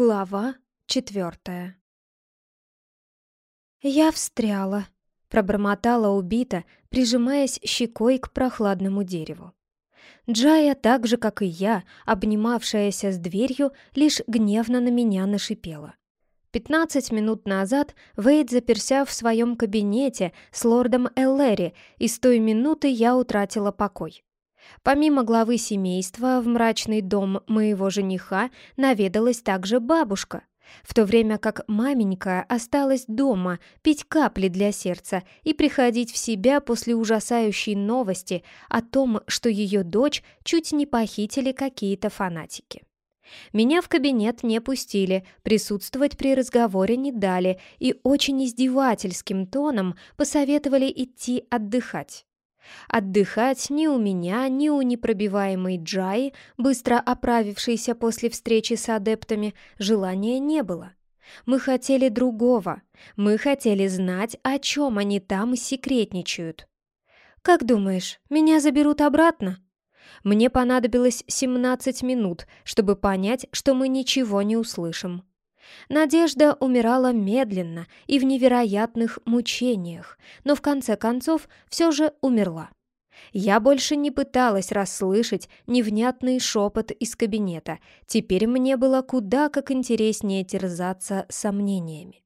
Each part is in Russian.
Глава четвертая «Я встряла», — пробормотала убита, прижимаясь щекой к прохладному дереву. Джая, так же, как и я, обнимавшаяся с дверью, лишь гневно на меня нашипела. Пятнадцать минут назад Вейд заперся в своем кабинете с лордом Эллери, и с той минуты я утратила покой. Помимо главы семейства, в мрачный дом моего жениха наведалась также бабушка, в то время как маменька осталась дома пить капли для сердца и приходить в себя после ужасающей новости о том, что ее дочь чуть не похитили какие-то фанатики. Меня в кабинет не пустили, присутствовать при разговоре не дали и очень издевательским тоном посоветовали идти отдыхать. Отдыхать ни у меня, ни у непробиваемой Джаи, быстро оправившейся после встречи с адептами, желания не было. Мы хотели другого. Мы хотели знать, о чем они там секретничают. «Как думаешь, меня заберут обратно?» Мне понадобилось 17 минут, чтобы понять, что мы ничего не услышим. Надежда умирала медленно и в невероятных мучениях, но в конце концов все же умерла. Я больше не пыталась расслышать невнятный шепот из кабинета, теперь мне было куда как интереснее терзаться сомнениями.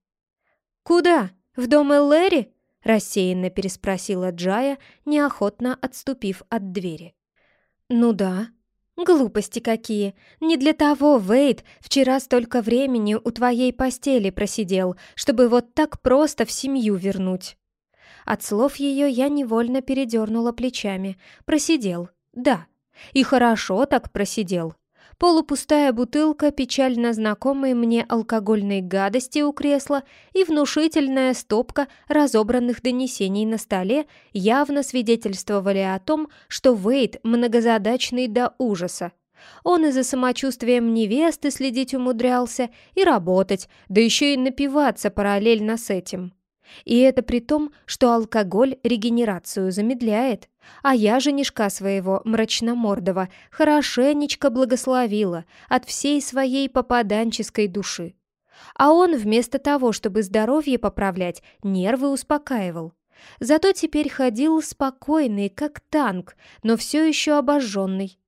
«Куда? В дом Эллери?» — рассеянно переспросила Джая, неохотно отступив от двери. «Ну да», «Глупости какие! Не для того Вейд вчера столько времени у твоей постели просидел, чтобы вот так просто в семью вернуть». От слов ее я невольно передернула плечами. Просидел, да. И хорошо так просидел. Полупустая бутылка печально знакомой мне алкогольной гадости у кресла и внушительная стопка разобранных донесений на столе явно свидетельствовали о том, что Вейд многозадачный до ужаса. Он и за самочувствием невесты следить умудрялся, и работать, да еще и напиваться параллельно с этим. И это при том, что алкоголь регенерацию замедляет, а я женишка своего мрачномордого хорошенечко благословила от всей своей попаданческой души. А он вместо того, чтобы здоровье поправлять, нервы успокаивал. Зато теперь ходил спокойный, как танк, но все еще обожженный.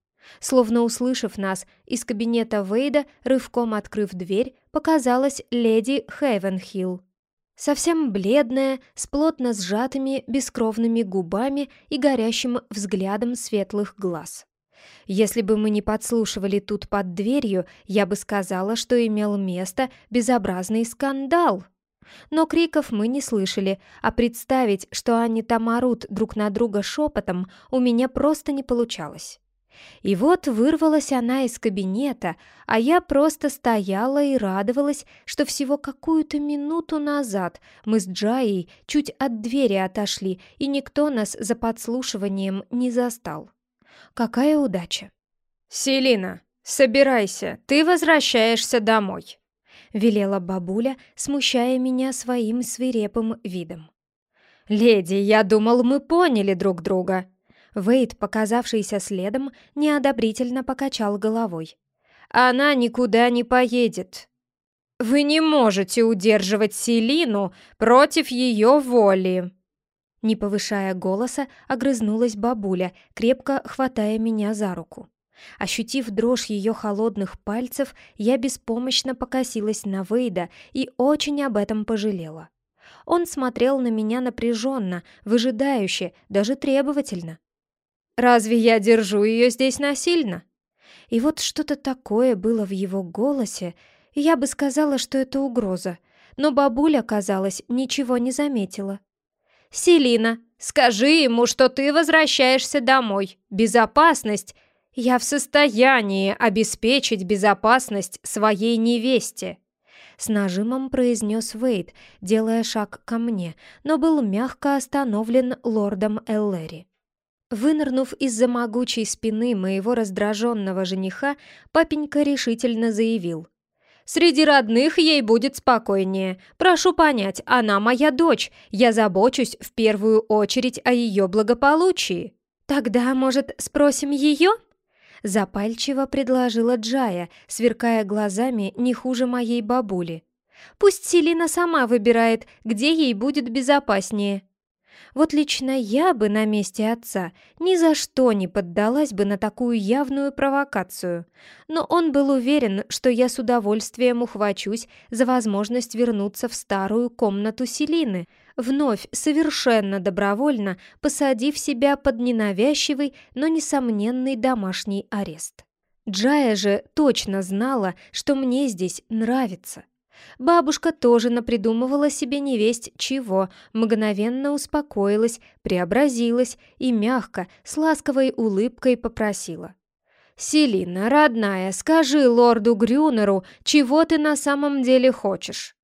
Словно услышав нас, из кабинета Вейда, рывком открыв дверь, показалась леди Хейвенхилл. Совсем бледная, с плотно сжатыми бескровными губами и горящим взглядом светлых глаз. Если бы мы не подслушивали тут под дверью, я бы сказала, что имел место безобразный скандал. Но криков мы не слышали, а представить, что они там орут друг на друга шепотом, у меня просто не получалось. И вот вырвалась она из кабинета, а я просто стояла и радовалась, что всего какую-то минуту назад мы с Джаей чуть от двери отошли, и никто нас за подслушиванием не застал. Какая удача! «Селина, собирайся, ты возвращаешься домой», — велела бабуля, смущая меня своим свирепым видом. «Леди, я думал, мы поняли друг друга», Вейд, показавшийся следом, неодобрительно покачал головой. «Она никуда не поедет. Вы не можете удерживать Селину против ее воли!» Не повышая голоса, огрызнулась бабуля, крепко хватая меня за руку. Ощутив дрожь ее холодных пальцев, я беспомощно покосилась на Вейда и очень об этом пожалела. Он смотрел на меня напряженно, выжидающе, даже требовательно. Разве я держу ее здесь насильно?» И вот что-то такое было в его голосе, и я бы сказала, что это угроза, но бабуля, казалось, ничего не заметила. «Селина, скажи ему, что ты возвращаешься домой. Безопасность. Я в состоянии обеспечить безопасность своей невесте». С нажимом произнес Вейд, делая шаг ко мне, но был мягко остановлен лордом Эллери. Вынырнув из-за могучей спины моего раздраженного жениха, папенька решительно заявил. «Среди родных ей будет спокойнее. Прошу понять, она моя дочь. Я забочусь в первую очередь о ее благополучии». «Тогда, может, спросим ее?» Запальчиво предложила Джая, сверкая глазами не хуже моей бабули. «Пусть Селина сама выбирает, где ей будет безопаснее». Вот лично я бы на месте отца ни за что не поддалась бы на такую явную провокацию. Но он был уверен, что я с удовольствием ухвачусь за возможность вернуться в старую комнату Селины, вновь совершенно добровольно посадив себя под ненавязчивый, но несомненный домашний арест. Джая же точно знала, что мне здесь нравится. Бабушка тоже напридумывала себе невесть чего, мгновенно успокоилась, преобразилась и мягко, с ласковой улыбкой попросила. «Селина, родная, скажи лорду Грюнеру, чего ты на самом деле хочешь?»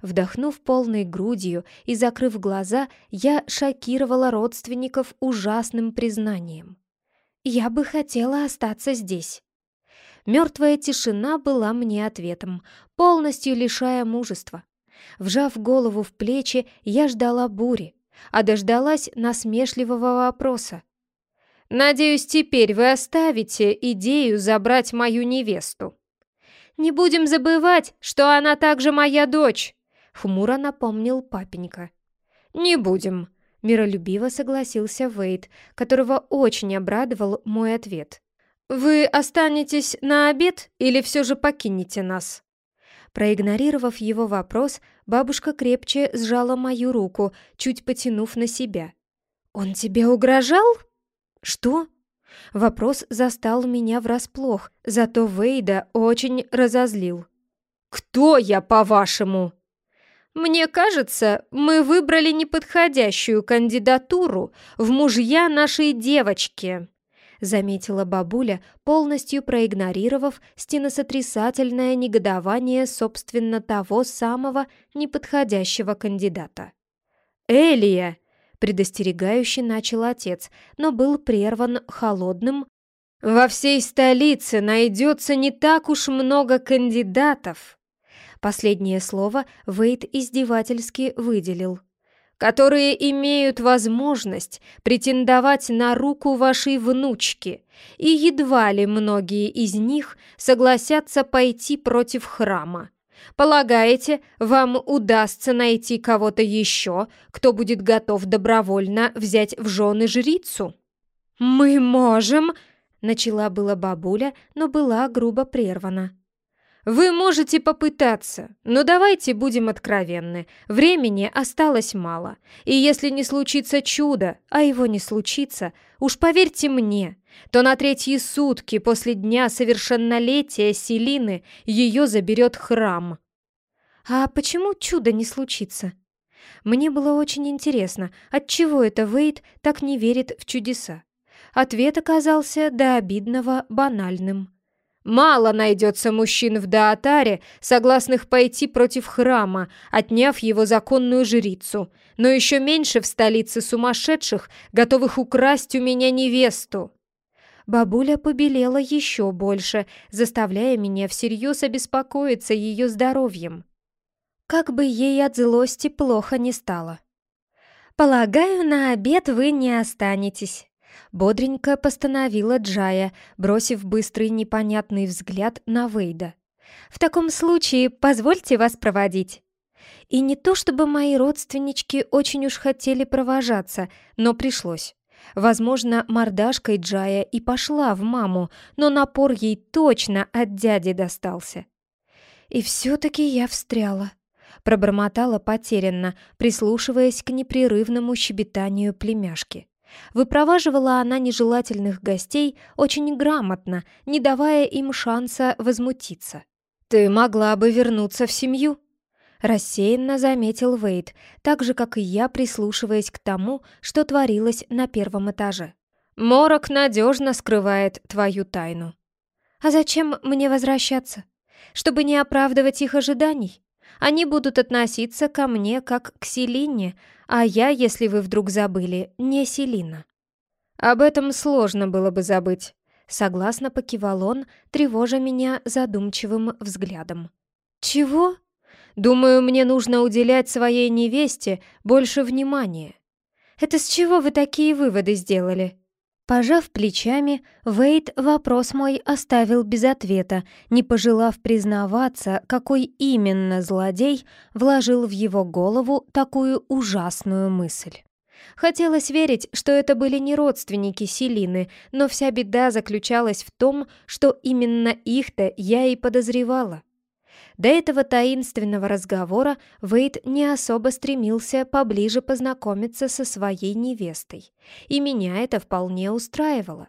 Вдохнув полной грудью и закрыв глаза, я шокировала родственников ужасным признанием. «Я бы хотела остаться здесь». Мертвая тишина была мне ответом, полностью лишая мужества. Вжав голову в плечи, я ждала бури, а дождалась насмешливого вопроса. «Надеюсь, теперь вы оставите идею забрать мою невесту». «Не будем забывать, что она также моя дочь», — хмуро напомнил папенька. «Не будем», — миролюбиво согласился Вейд, которого очень обрадовал мой ответ. «Вы останетесь на обед или все же покинете нас?» Проигнорировав его вопрос, бабушка крепче сжала мою руку, чуть потянув на себя. «Он тебе угрожал?» «Что?» Вопрос застал меня врасплох, зато Вейда очень разозлил. «Кто я, по-вашему?» «Мне кажется, мы выбрали неподходящую кандидатуру в мужья нашей девочки», заметила бабуля, полностью проигнорировав стеносотрясательное негодование собственно того самого неподходящего кандидата. «Элия!» — предостерегающе начал отец, но был прерван холодным. «Во всей столице найдется не так уж много кандидатов!» Последнее слово Вейт издевательски выделил которые имеют возможность претендовать на руку вашей внучки, и едва ли многие из них согласятся пойти против храма. Полагаете, вам удастся найти кого-то еще, кто будет готов добровольно взять в жены жрицу? «Мы можем...» — начала была бабуля, но была грубо прервана. Вы можете попытаться, но давайте будем откровенны. Времени осталось мало. И если не случится чудо, а его не случится, уж поверьте мне, то на третьи сутки после дня совершеннолетия Селины ее заберет храм. А почему чудо не случится? Мне было очень интересно, отчего это Вейд так не верит в чудеса. Ответ оказался до обидного банальным. Мало найдется мужчин в Даатаре, согласных пойти против храма, отняв его законную жрицу, но еще меньше в столице сумасшедших, готовых украсть у меня невесту. Бабуля побелела еще больше, заставляя меня всерьез обеспокоиться ее здоровьем. Как бы ей от злости плохо не стало. «Полагаю, на обед вы не останетесь». Бодренько постановила Джая, бросив быстрый непонятный взгляд на Вейда. «В таком случае позвольте вас проводить». И не то чтобы мои родственнички очень уж хотели провожаться, но пришлось. Возможно, мордашкой Джая и пошла в маму, но напор ей точно от дяди достался. И все-таки я встряла. Пробормотала потерянно, прислушиваясь к непрерывному щебетанию племяшки. Выпроваживала она нежелательных гостей очень грамотно, не давая им шанса возмутиться. «Ты могла бы вернуться в семью», — рассеянно заметил Вейд, так же, как и я, прислушиваясь к тому, что творилось на первом этаже. «Морок надежно скрывает твою тайну». «А зачем мне возвращаться? Чтобы не оправдывать их ожиданий?» Они будут относиться ко мне как к Селине, а я, если вы вдруг забыли, не Селина». «Об этом сложно было бы забыть», — согласно покивал он, тревожа меня задумчивым взглядом. «Чего?» «Думаю, мне нужно уделять своей невесте больше внимания». «Это с чего вы такие выводы сделали?» Пожав плечами, Вейд вопрос мой оставил без ответа, не пожелав признаваться, какой именно злодей вложил в его голову такую ужасную мысль. Хотелось верить, что это были не родственники Селины, но вся беда заключалась в том, что именно их-то я и подозревала. До этого таинственного разговора Вейд не особо стремился поближе познакомиться со своей невестой, и меня это вполне устраивало.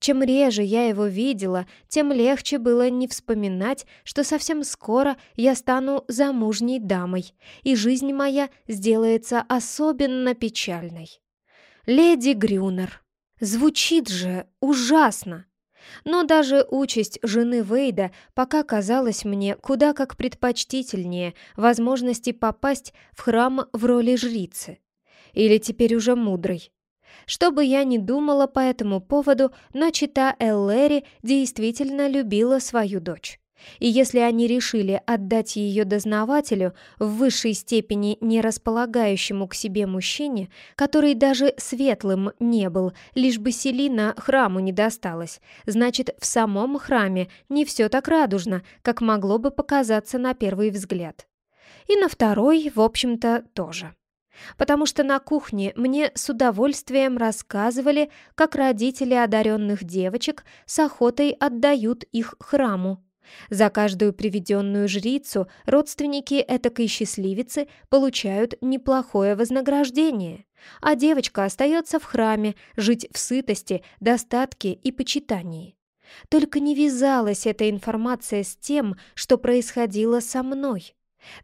Чем реже я его видела, тем легче было не вспоминать, что совсем скоро я стану замужней дамой, и жизнь моя сделается особенно печальной. Леди Грюнер. Звучит же ужасно. Но даже участь жены Вейда пока казалась мне куда как предпочтительнее возможности попасть в храм в роли жрицы. Или теперь уже мудрой. Что бы я ни думала по этому поводу, но чита Эллери действительно любила свою дочь. И если они решили отдать ее дознавателю в высшей степени не располагающему к себе мужчине, который даже светлым не был, лишь бы Селина храму не досталось, значит, в самом храме не все так радужно, как могло бы показаться на первый взгляд. И на второй, в общем-то, тоже потому что на кухне мне с удовольствием рассказывали, как родители одаренных девочек с охотой отдают их храму. За каждую приведенную жрицу родственники этакой счастливицы получают неплохое вознаграждение, а девочка остается в храме жить в сытости, достатке и почитании. Только не вязалась эта информация с тем, что происходило со мной.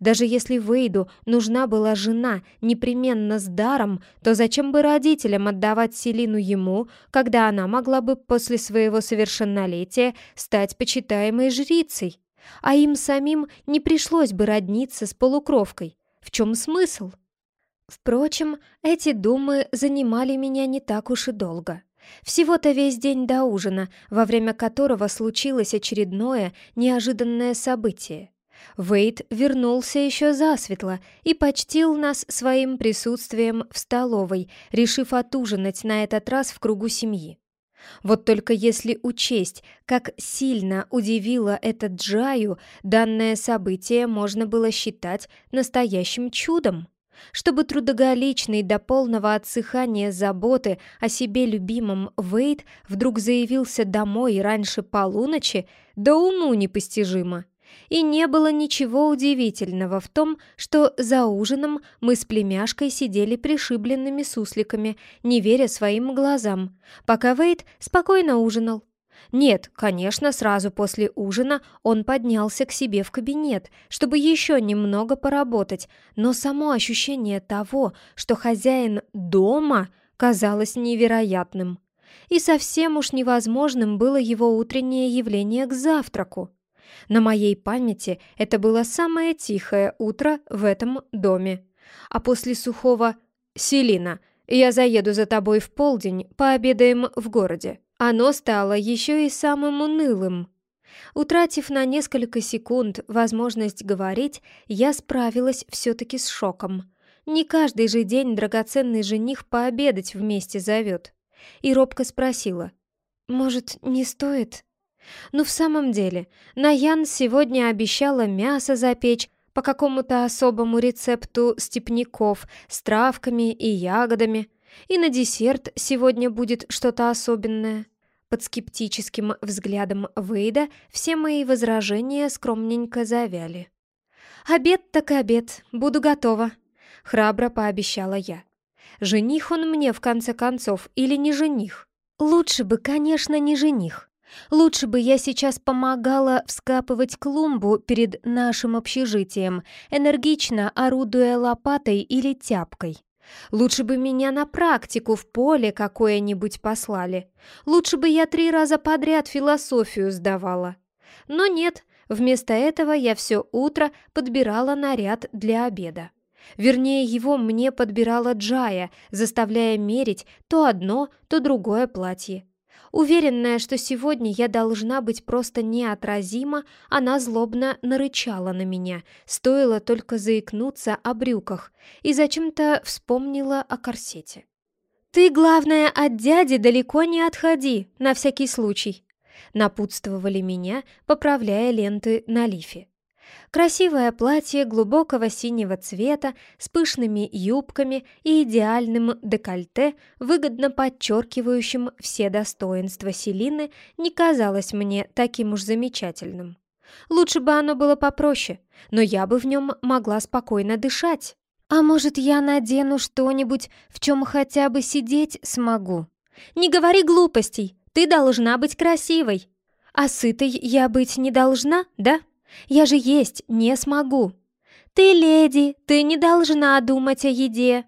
Даже если Вейду нужна была жена непременно с даром, то зачем бы родителям отдавать Селину ему, когда она могла бы после своего совершеннолетия стать почитаемой жрицей? А им самим не пришлось бы родниться с полукровкой. В чем смысл? Впрочем, эти думы занимали меня не так уж и долго. Всего-то весь день до ужина, во время которого случилось очередное неожиданное событие. Вейд вернулся еще засветло и почтил нас своим присутствием в столовой, решив отужинать на этот раз в кругу семьи. Вот только если учесть, как сильно удивило это Джаю, данное событие можно было считать настоящим чудом. Чтобы трудоголичный до полного отсыхания заботы о себе любимом Вейд вдруг заявился домой раньше полуночи, да уму непостижимо. И не было ничего удивительного в том, что за ужином мы с племяшкой сидели пришибленными сусликами, не веря своим глазам, пока Вейд спокойно ужинал. Нет, конечно, сразу после ужина он поднялся к себе в кабинет, чтобы еще немного поработать, но само ощущение того, что хозяин дома, казалось невероятным. И совсем уж невозможным было его утреннее явление к завтраку. На моей памяти это было самое тихое утро в этом доме. А после сухого «Селина, я заеду за тобой в полдень, пообедаем в городе», оно стало еще и самым унылым. Утратив на несколько секунд возможность говорить, я справилась все-таки с шоком. Не каждый же день драгоценный жених пообедать вместе зовет. И робко спросила, «Может, не стоит?» Но в самом деле, Наян сегодня обещала мясо запечь по какому-то особому рецепту степняков с травками и ягодами, и на десерт сегодня будет что-то особенное. Под скептическим взглядом Вейда все мои возражения скромненько завяли. «Обед так обед, буду готова», — храбро пообещала я. «Жених он мне, в конце концов, или не жених?» «Лучше бы, конечно, не жених. Лучше бы я сейчас помогала вскапывать клумбу перед нашим общежитием, энергично орудуя лопатой или тяпкой. Лучше бы меня на практику в поле какое-нибудь послали. Лучше бы я три раза подряд философию сдавала. Но нет, вместо этого я все утро подбирала наряд для обеда. Вернее, его мне подбирала Джая, заставляя мерить то одно, то другое платье. Уверенная, что сегодня я должна быть просто неотразима, она злобно нарычала на меня, стоило только заикнуться о брюках, и зачем-то вспомнила о корсете. «Ты, главное, от дяди далеко не отходи, на всякий случай», напутствовали меня, поправляя ленты на лифе. Красивое платье глубокого синего цвета с пышными юбками и идеальным декольте, выгодно подчеркивающим все достоинства Селины, не казалось мне таким уж замечательным. Лучше бы оно было попроще, но я бы в нем могла спокойно дышать. А может, я надену что-нибудь, в чем хотя бы сидеть смогу? Не говори глупостей, ты должна быть красивой. А сытой я быть не должна, да? Я же есть не смогу. Ты леди, ты не должна думать о еде.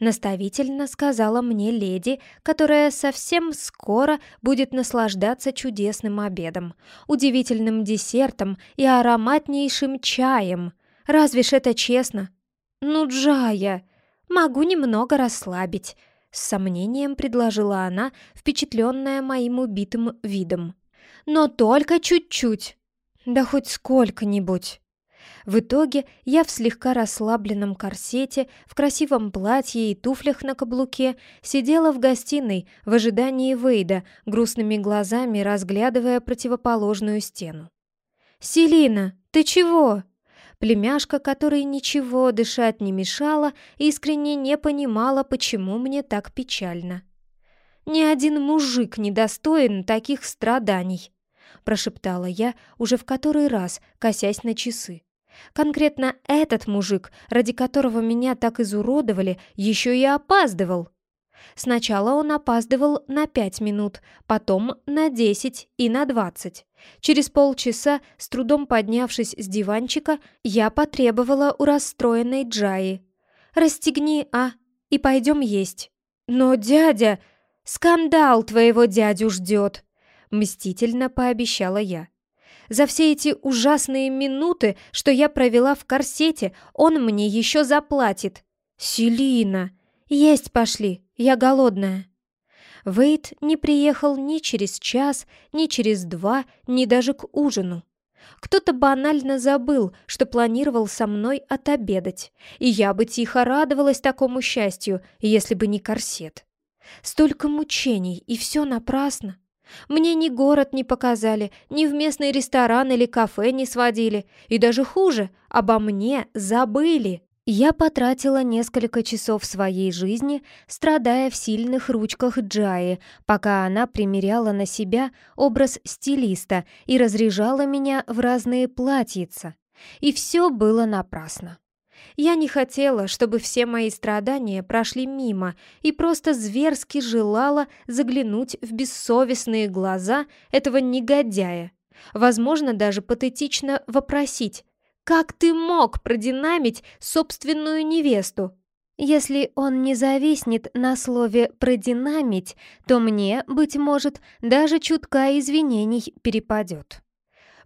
Наставительно сказала мне леди, которая совсем скоро будет наслаждаться чудесным обедом, удивительным десертом и ароматнейшим чаем. Разве ж это честно? Ну, Джая, могу немного расслабить, с сомнением предложила она, впечатленная моим убитым видом. Но только чуть-чуть. Да хоть сколько-нибудь. В итоге я в слегка расслабленном корсете, в красивом платье и туфлях на каблуке сидела в гостиной в ожидании Вейда, грустными глазами разглядывая противоположную стену. «Селина, ты чего?» Племяшка, которой ничего дышать не мешала, искренне не понимала, почему мне так печально. «Ни один мужик не достоин таких страданий», прошептала я уже в который раз, косясь на часы. Конкретно этот мужик, ради которого меня так изуродовали, еще и опаздывал. Сначала он опаздывал на пять минут, потом на десять и на двадцать. Через полчаса, с трудом поднявшись с диванчика, я потребовала у расстроенной Джаи. «Расстегни, а, и пойдем есть». «Но дядя...» «Скандал твоего дядю ждет», — мстительно пообещала я. За все эти ужасные минуты, что я провела в корсете, он мне еще заплатит. Селина, есть пошли, я голодная. Вейт не приехал ни через час, ни через два, ни даже к ужину. Кто-то банально забыл, что планировал со мной отобедать, и я бы тихо радовалась такому счастью, если бы не корсет. Столько мучений, и все напрасно. Мне ни город не показали, ни в местный ресторан или кафе не сводили, и даже хуже, обо мне забыли. Я потратила несколько часов своей жизни, страдая в сильных ручках Джаи, пока она примеряла на себя образ стилиста и разряжала меня в разные платьица. И все было напрасно. Я не хотела, чтобы все мои страдания прошли мимо и просто зверски желала заглянуть в бессовестные глаза этого негодяя. Возможно, даже патетично вопросить, «Как ты мог продинамить собственную невесту?» Если он не зависнет на слове «продинамить», то мне, быть может, даже чутка извинений перепадет.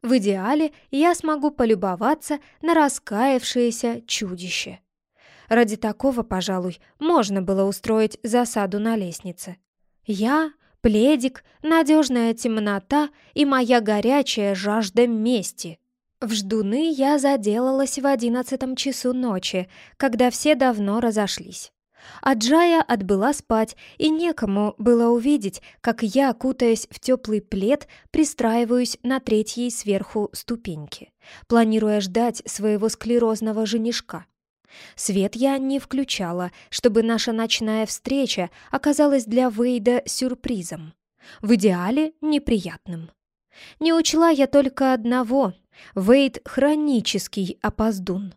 В идеале я смогу полюбоваться на раскаявшееся чудище. Ради такого, пожалуй, можно было устроить засаду на лестнице. Я, пледик, надежная темнота и моя горячая жажда мести. В ждуны я заделалась в одиннадцатом часу ночи, когда все давно разошлись. А Джая отбыла спать, и некому было увидеть, как я, кутаясь в теплый плед, пристраиваюсь на третьей сверху ступеньке, планируя ждать своего склерозного женишка. Свет я не включала, чтобы наша ночная встреча оказалась для Вейда сюрпризом. В идеале неприятным. Не учла я только одного. Вейд — хронический опоздун.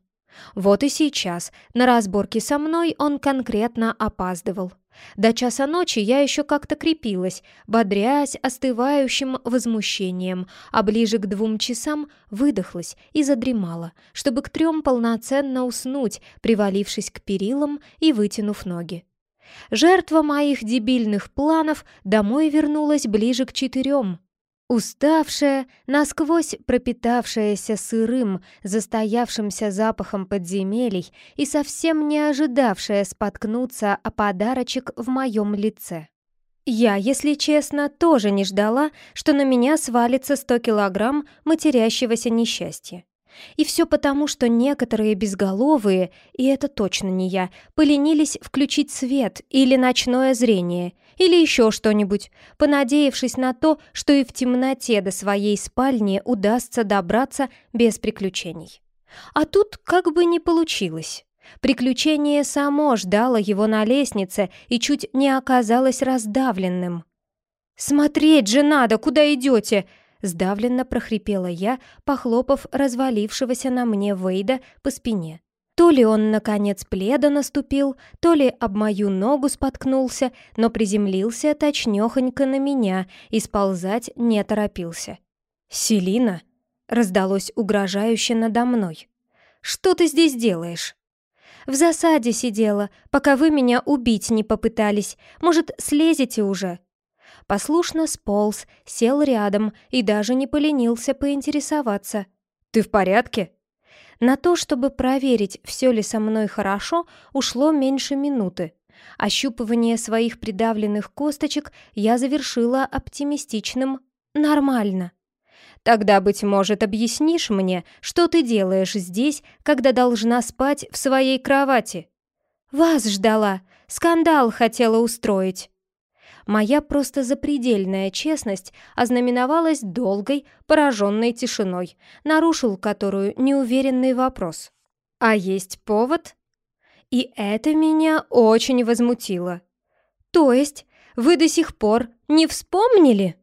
Вот и сейчас на разборке со мной он конкретно опаздывал. До часа ночи я еще как-то крепилась, бодрясь остывающим возмущением, а ближе к двум часам выдохлась и задремала, чтобы к трем полноценно уснуть, привалившись к перилам и вытянув ноги. Жертва моих дебильных планов домой вернулась ближе к четырем, Уставшая, насквозь пропитавшаяся сырым, застоявшимся запахом подземелий и совсем не ожидавшая споткнуться о подарочек в моем лице. Я, если честно, тоже не ждала, что на меня свалится сто килограмм матерящегося несчастья. И все потому, что некоторые безголовые, и это точно не я, поленились включить свет или ночное зрение, или еще что-нибудь, понадеявшись на то, что и в темноте до своей спальни удастся добраться без приключений. А тут как бы не получилось. Приключение само ждало его на лестнице и чуть не оказалось раздавленным. «Смотреть же надо, куда идете!» Сдавленно прохрипела я, похлопав развалившегося на мне Вейда по спине. То ли он, наконец, пледа наступил, то ли об мою ногу споткнулся, но приземлился точнёхонько на меня и сползать не торопился. «Селина?» — раздалось угрожающе надо мной. «Что ты здесь делаешь?» «В засаде сидела, пока вы меня убить не попытались. Может, слезете уже?» Послушно сполз, сел рядом и даже не поленился поинтересоваться. «Ты в порядке?» На то, чтобы проверить, все ли со мной хорошо, ушло меньше минуты. Ощупывание своих придавленных косточек я завершила оптимистичным «нормально». «Тогда, быть может, объяснишь мне, что ты делаешь здесь, когда должна спать в своей кровати?» «Вас ждала. Скандал хотела устроить». Моя просто запредельная честность ознаменовалась долгой, пораженной тишиной, нарушил которую неуверенный вопрос. «А есть повод?» И это меня очень возмутило. «То есть вы до сих пор не вспомнили?»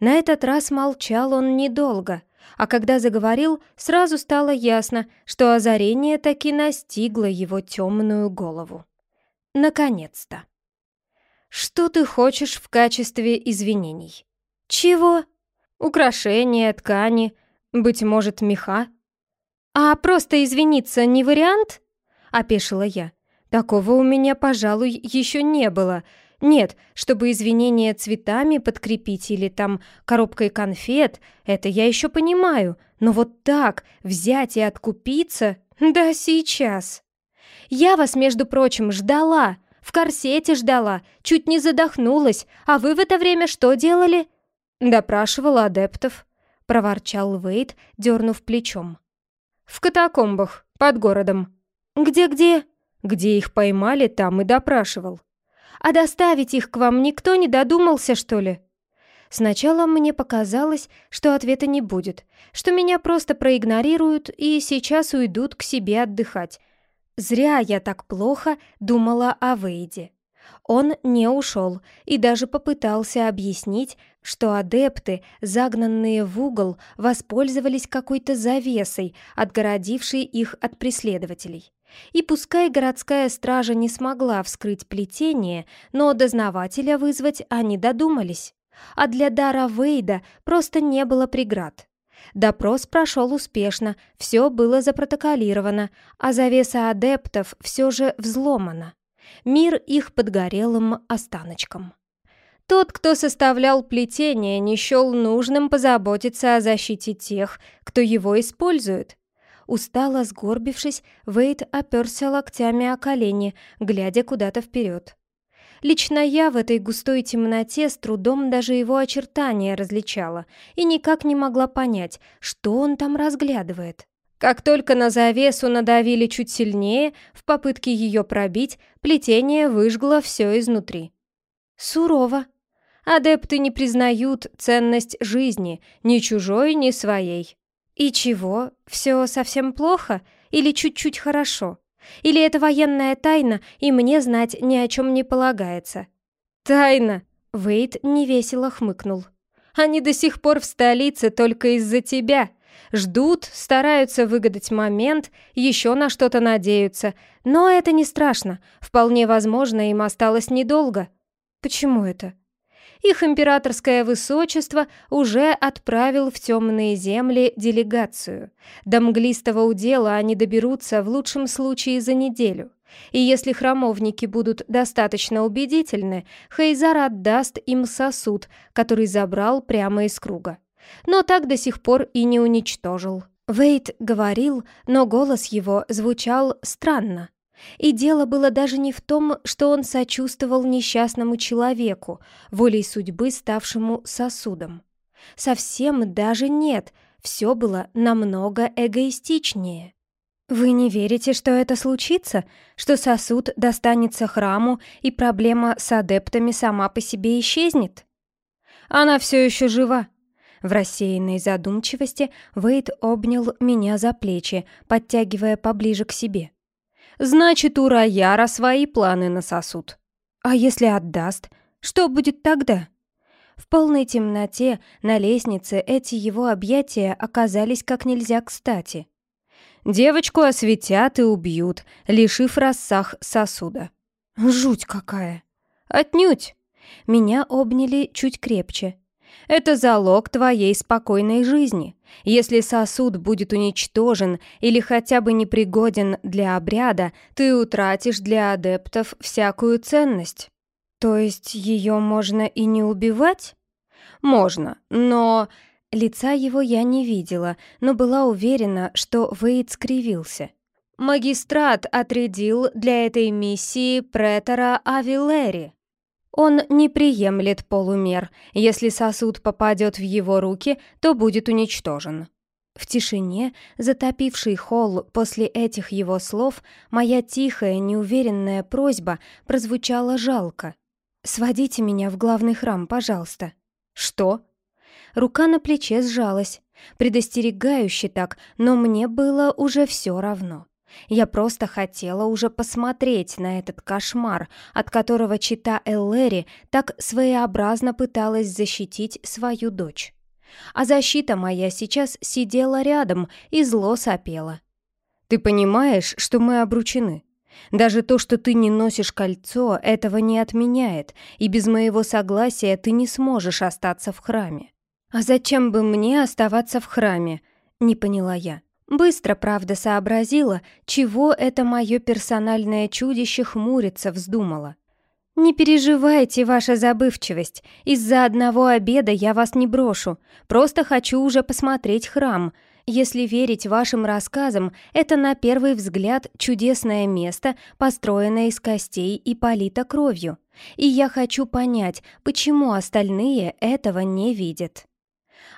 На этот раз молчал он недолго, а когда заговорил, сразу стало ясно, что озарение таки настигло его темную голову. Наконец-то. Что ты хочешь в качестве извинений? Чего? Украшения, ткани, быть может, меха? А просто извиниться не вариант? Опешила я. Такого у меня, пожалуй, еще не было. Нет, чтобы извинения цветами подкрепить или там коробкой конфет, это я еще понимаю. Но вот так, взять и откупиться, да сейчас. Я вас, между прочим, ждала. В корсете ждала, чуть не задохнулась, а вы в это время что делали?» «Допрашивала адептов», — проворчал Вейд, дернув плечом. «В катакомбах, под городом». «Где-где?» «Где их поймали, там и допрашивал». «А доставить их к вам никто не додумался, что ли?» Сначала мне показалось, что ответа не будет, что меня просто проигнорируют и сейчас уйдут к себе отдыхать, Зря я так плохо думала о Вейде. Он не ушел и даже попытался объяснить, что адепты, загнанные в угол, воспользовались какой-то завесой, отгородившей их от преследователей. И пускай городская стража не смогла вскрыть плетение, но дознавателя вызвать они додумались. А для дара Вейда просто не было преград. Допрос прошел успешно, все было запротоколировано, а завеса адептов все же взломана. Мир их подгорелым останочком. Тот, кто составлял плетение, не счел нужным позаботиться о защите тех, кто его использует. Устало сгорбившись, Вейд оперся локтями о колени, глядя куда-то вперед. Лично я в этой густой темноте с трудом даже его очертания различала и никак не могла понять, что он там разглядывает. Как только на завесу надавили чуть сильнее, в попытке ее пробить, плетение выжгло все изнутри. Сурово. Адепты не признают ценность жизни, ни чужой, ни своей. И чего? Все совсем плохо или чуть-чуть хорошо? Или это военная тайна, и мне знать ни о чем не полагается?» «Тайна!» — Вейд невесело хмыкнул. «Они до сих пор в столице только из-за тебя. Ждут, стараются выгадать момент, еще на что-то надеются. Но это не страшно. Вполне возможно, им осталось недолго». «Почему это?» Их императорское высочество уже отправил в темные земли делегацию. До мглистого удела они доберутся в лучшем случае за неделю. И если храмовники будут достаточно убедительны, Хейзар отдаст им сосуд, который забрал прямо из круга. Но так до сих пор и не уничтожил. Вейт говорил, но голос его звучал странно. И дело было даже не в том, что он сочувствовал несчастному человеку, волей судьбы ставшему сосудом. Совсем даже нет. все было намного эгоистичнее. Вы не верите, что это случится? Что сосуд достанется храму, и проблема с адептами сама по себе исчезнет? Она все еще жива. В рассеянной задумчивости Вейд обнял меня за плечи, подтягивая поближе к себе. Значит, у Рояра свои планы на сосуд. А если отдаст, что будет тогда? В полной темноте на лестнице эти его объятия оказались как нельзя кстати. Девочку осветят и убьют, лишив рассах сосуда. Жуть какая! Отнюдь! Меня обняли чуть крепче. Это залог твоей спокойной жизни. Если сосуд будет уничтожен или хотя бы непригоден для обряда, ты утратишь для адептов всякую ценность. То есть ее можно и не убивать? Можно, но Лица его я не видела, но была уверена, что Вейд скривился. Магистрат отрядил для этой миссии претора Авилери. Он не приемлет полумер. Если сосуд попадет в его руки, то будет уничтожен. В тишине, затопивший холл после этих его слов, моя тихая, неуверенная просьба прозвучала жалко. «Сводите меня в главный храм, пожалуйста». «Что?» Рука на плече сжалась. Предостерегающе так, но мне было уже все равно. Я просто хотела уже посмотреть на этот кошмар, от которого чита Эллери так своеобразно пыталась защитить свою дочь. А защита моя сейчас сидела рядом и зло сопела. «Ты понимаешь, что мы обручены?» Даже то, что ты не носишь кольцо, этого не отменяет, и без моего согласия ты не сможешь остаться в храме. «А зачем бы мне оставаться в храме?» — не поняла я. Быстро, правда, сообразила, чего это мое персональное чудище хмурится вздумало. «Не переживайте, ваша забывчивость. Из-за одного обеда я вас не брошу. Просто хочу уже посмотреть храм. Если верить вашим рассказам, это на первый взгляд чудесное место, построенное из костей и полито кровью. И я хочу понять, почему остальные этого не видят».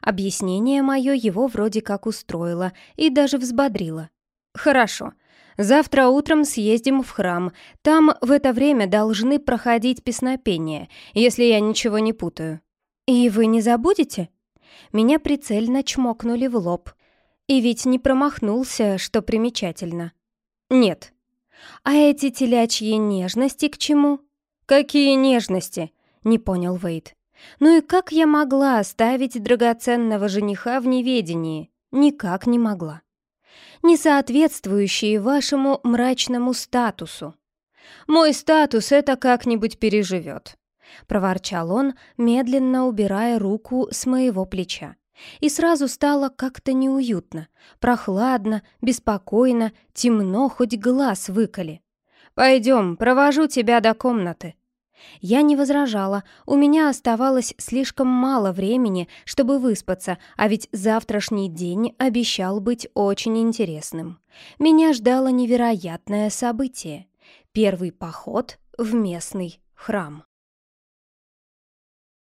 Объяснение мое его вроде как устроило и даже взбодрило. «Хорошо. Завтра утром съездим в храм. Там в это время должны проходить песнопения, если я ничего не путаю». «И вы не забудете?» Меня прицельно чмокнули в лоб. И ведь не промахнулся, что примечательно. «Нет». «А эти телячьи нежности к чему?» «Какие нежности?» — не понял Вейд. Ну и как я могла оставить драгоценного жениха в неведении? Никак не могла. Не соответствующие вашему мрачному статусу. Мой статус это как-нибудь переживет. Проворчал он, медленно убирая руку с моего плеча. И сразу стало как-то неуютно, прохладно, беспокойно, темно, хоть глаз выколи. «Пойдем, провожу тебя до комнаты», я не возражала, у меня оставалось слишком мало времени, чтобы выспаться, а ведь завтрашний день обещал быть очень интересным. Меня ждало невероятное событие — первый поход в местный храм.